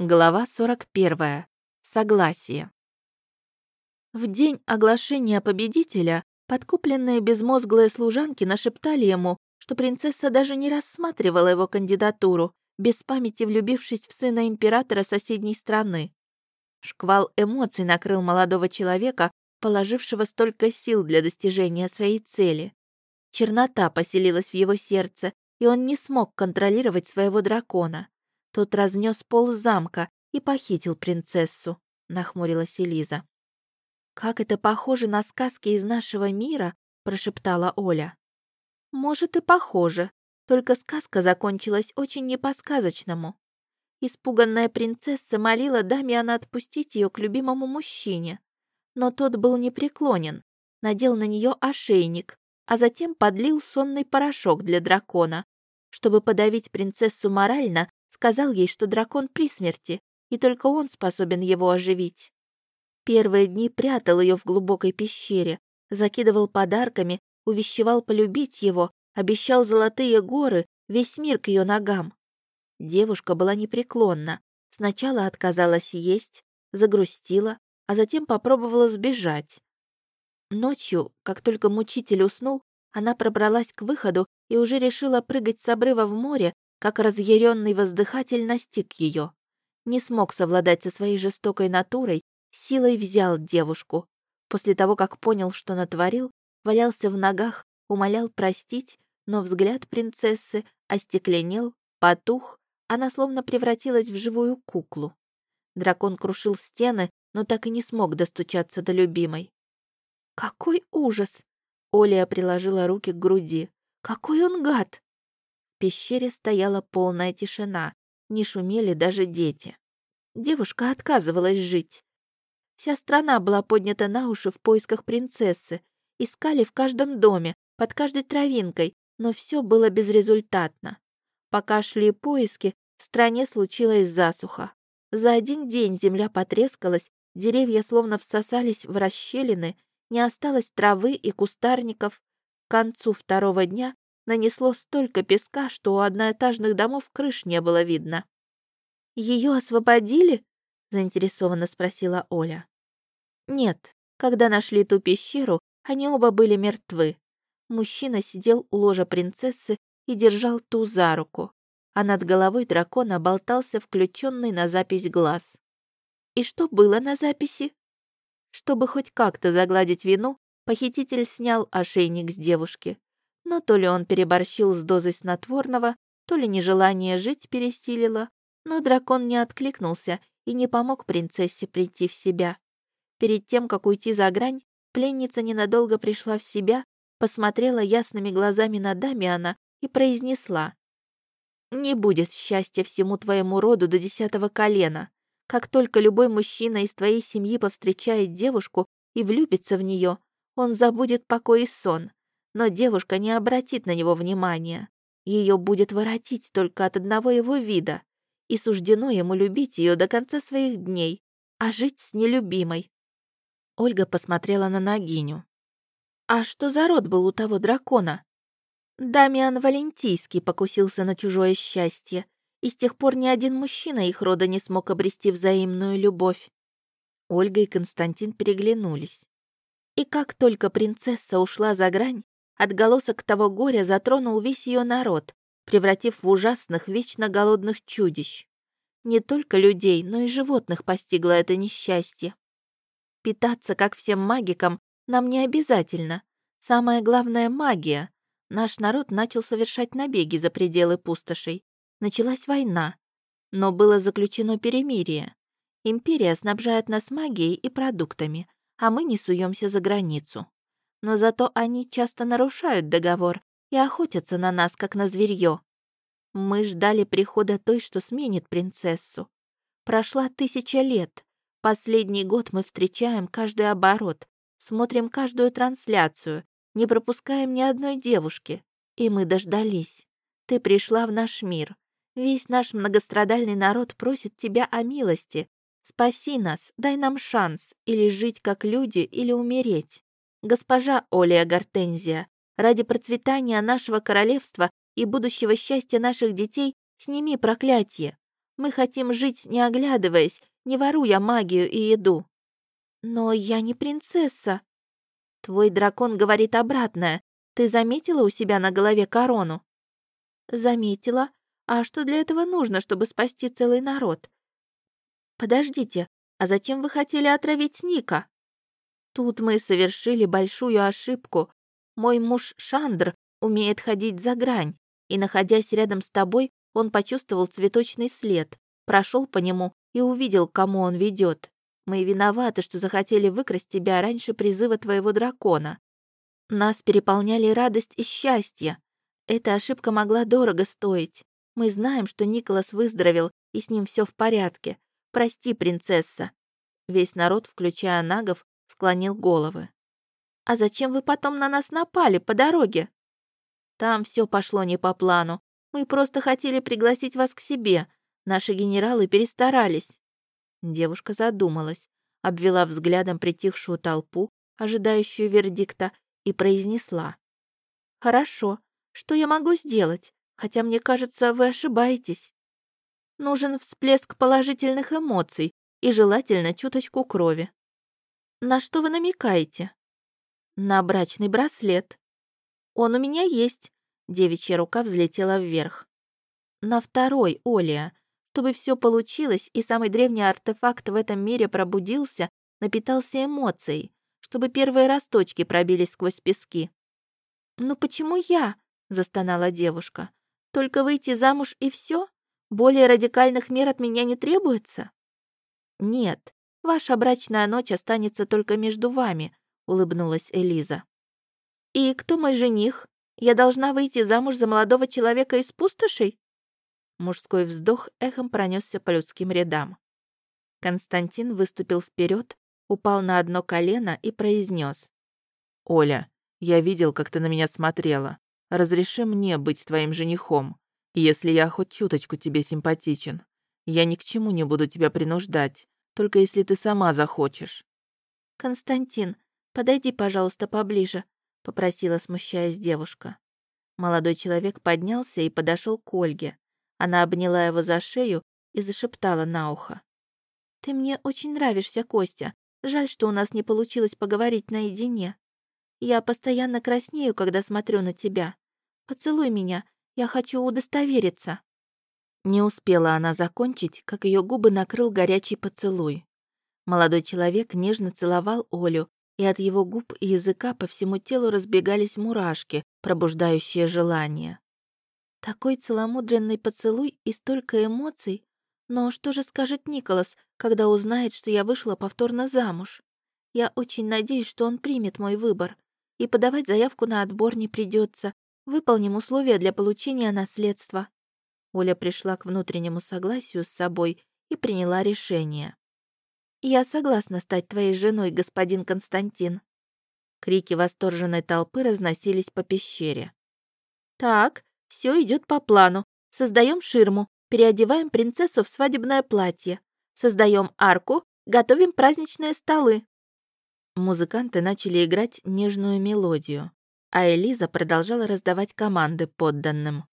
Глава 41. Согласие. В день оглашения победителя подкупленные безмозглые служанки нашептали ему, что принцесса даже не рассматривала его кандидатуру, без памяти влюбившись в сына императора соседней страны. Шквал эмоций накрыл молодого человека, положившего столько сил для достижения своей цели. Чернота поселилась в его сердце, и он не смог контролировать своего дракона. Тот разнес пол замка и похитил принцессу», — нахмурилась Элиза. «Как это похоже на сказки из нашего мира», — прошептала Оля. «Может, и похоже, только сказка закончилась очень не по-сказочному. Испуганная принцесса молила Дамиана отпустить ее к любимому мужчине, но тот был непреклонен, надел на нее ошейник, а затем подлил сонный порошок для дракона. Чтобы подавить принцессу морально, Сказал ей, что дракон при смерти, и только он способен его оживить. Первые дни прятал ее в глубокой пещере, закидывал подарками, увещевал полюбить его, обещал золотые горы, весь мир к ее ногам. Девушка была непреклонна. Сначала отказалась есть, загрустила, а затем попробовала сбежать. Ночью, как только мучитель уснул, она пробралась к выходу и уже решила прыгать с обрыва в море, как разъяренный воздыхатель настиг ее. Не смог совладать со своей жестокой натурой, силой взял девушку. После того, как понял, что натворил, валялся в ногах, умолял простить, но взгляд принцессы остекленел, потух, она словно превратилась в живую куклу. Дракон крушил стены, но так и не смог достучаться до любимой. «Какой ужас!» Оля приложила руки к груди. «Какой он гад!» Пещере стояла полная тишина, не шумели даже дети. Девушка отказывалась жить. Вся страна была поднята на уши в поисках принцессы. Искали в каждом доме, под каждой травинкой, но все было безрезультатно. Пока шли поиски, в стране случилась засуха. За один день земля потрескалась, деревья словно всосались в расщелины, не осталось травы и кустарников. К концу второго дня нанесло столько песка, что у одноэтажных домов крыш не было видно. «Ее освободили?» — заинтересованно спросила Оля. «Нет, когда нашли ту пещеру, они оба были мертвы. Мужчина сидел у ложа принцессы и держал ту за руку, а над головой дракона болтался включенный на запись глаз. И что было на записи? Чтобы хоть как-то загладить вину, похититель снял ошейник с девушки. Но то ли он переборщил с дозой снотворного, то ли нежелание жить пересилило, но дракон не откликнулся и не помог принцессе прийти в себя. Перед тем, как уйти за грань, пленница ненадолго пришла в себя, посмотрела ясными глазами на Дамиана и произнесла. «Не будет счастья всему твоему роду до десятого колена. Как только любой мужчина из твоей семьи повстречает девушку и влюбится в нее, он забудет покой и сон, но девушка не обратит на него внимания. Ее будет воротить только от одного его вида, и суждено ему любить ее до конца своих дней, а жить с нелюбимой. Ольга посмотрела на Нагиню. «А что за род был у того дракона?» Дамиан Валентийский покусился на чужое счастье, и с тех пор ни один мужчина их рода не смог обрести взаимную любовь. Ольга и Константин переглянулись. И как только принцесса ушла за грань, Отголосок того горя затронул весь ее народ, превратив в ужасных, вечно голодных чудищ. Не только людей, но и животных постигло это несчастье. Питаться, как всем магикам, нам не обязательно. Самое главное — магия. Наш народ начал совершать набеги за пределы пустошей. Началась война. Но было заключено перемирие. Империя снабжает нас магией и продуктами, а мы не суемся за границу но зато они часто нарушают договор и охотятся на нас, как на зверье. Мы ждали прихода той, что сменит принцессу. Прошла тысяча лет. Последний год мы встречаем каждый оборот, смотрим каждую трансляцию, не пропускаем ни одной девушки. И мы дождались. Ты пришла в наш мир. Весь наш многострадальный народ просит тебя о милости. Спаси нас, дай нам шанс или жить как люди, или умереть. Госпожа Олия Гортензия, ради процветания нашего королевства и будущего счастья наших детей сними проклятие. Мы хотим жить, не оглядываясь, не воруя магию и еду. Но я не принцесса. Твой дракон говорит обратное. Ты заметила у себя на голове корону? Заметила. А что для этого нужно, чтобы спасти целый народ? Подождите, а зачем вы хотели отравить Ника? Тут мы совершили большую ошибку. Мой муж Шандр умеет ходить за грань, и, находясь рядом с тобой, он почувствовал цветочный след, прошел по нему и увидел, кому он ведет. Мы виноваты, что захотели выкрасть тебя раньше призыва твоего дракона. Нас переполняли радость и счастье. Эта ошибка могла дорого стоить. Мы знаем, что Николас выздоровел, и с ним все в порядке. Прости, принцесса». Весь народ, включая нагов, склонил головы. «А зачем вы потом на нас напали по дороге?» «Там все пошло не по плану. Мы просто хотели пригласить вас к себе. Наши генералы перестарались». Девушка задумалась, обвела взглядом притихшую толпу, ожидающую вердикта, и произнесла. «Хорошо. Что я могу сделать? хотя мне кажется, вы ошибаетесь. Нужен всплеск положительных эмоций и желательно чуточку крови. На что вы намекаете? На брачный браслет. Он у меня есть. Девичья рука взлетела вверх. На второй, Олия, чтобы все получилось и самый древний артефакт в этом мире пробудился, напитался эмоцией, чтобы первые росточки пробились сквозь пески. «Ну почему я?» — застонала девушка. Только выйти замуж и все? Более радикальных мер от меня не требуется? Нет, ваша брачная ночь останется только между вами, улыбнулась Элиза. И кто мой жених? Я должна выйти замуж за молодого человека из пустошей? Мужской вздох эхом пронесся по людским рядам. Константин выступил вперед, упал на одно колено и произнес: «Оля, я видел, как ты на меня смотрела. Разреши мне быть твоим женихом, если я хоть чуточку тебе симпатичен. Я ни к чему не буду тебя принуждать, только если ты сама захочешь». «Константин, подойди, пожалуйста, поближе», — попросила, смущаясь девушка. Молодой человек поднялся и подошел к Ольге. Она обняла его за шею и зашептала на ухо. «Ты мне очень нравишься, Костя. Жаль, что у нас не получилось поговорить наедине. Я постоянно краснею, когда смотрю на тебя. Поцелуй меня, я хочу удостовериться». Не успела она закончить, как ее губы накрыл горячий поцелуй. Молодой человек нежно целовал Олю, и от его губ и языка по всему телу разбегались мурашки, пробуждающие желание. Такой целомудренный поцелуй и столько эмоций. Но что же скажет Николас, когда узнает, что я вышла повторно замуж? Я очень надеюсь, что он примет мой выбор и подавать заявку на отбор не придется. Выполним условия для получения наследства». Оля пришла к внутреннему согласию с собой и приняла решение. «Я согласна стать твоей женой, господин Константин». Крики восторженной толпы разносились по пещере. «Так, все идет по плану. Создаем ширму, переодеваем принцессу в свадебное платье, создаем арку, готовим праздничные столы. Музыканты начали играть нежную мелодию, а Элиза продолжала раздавать команды подданным.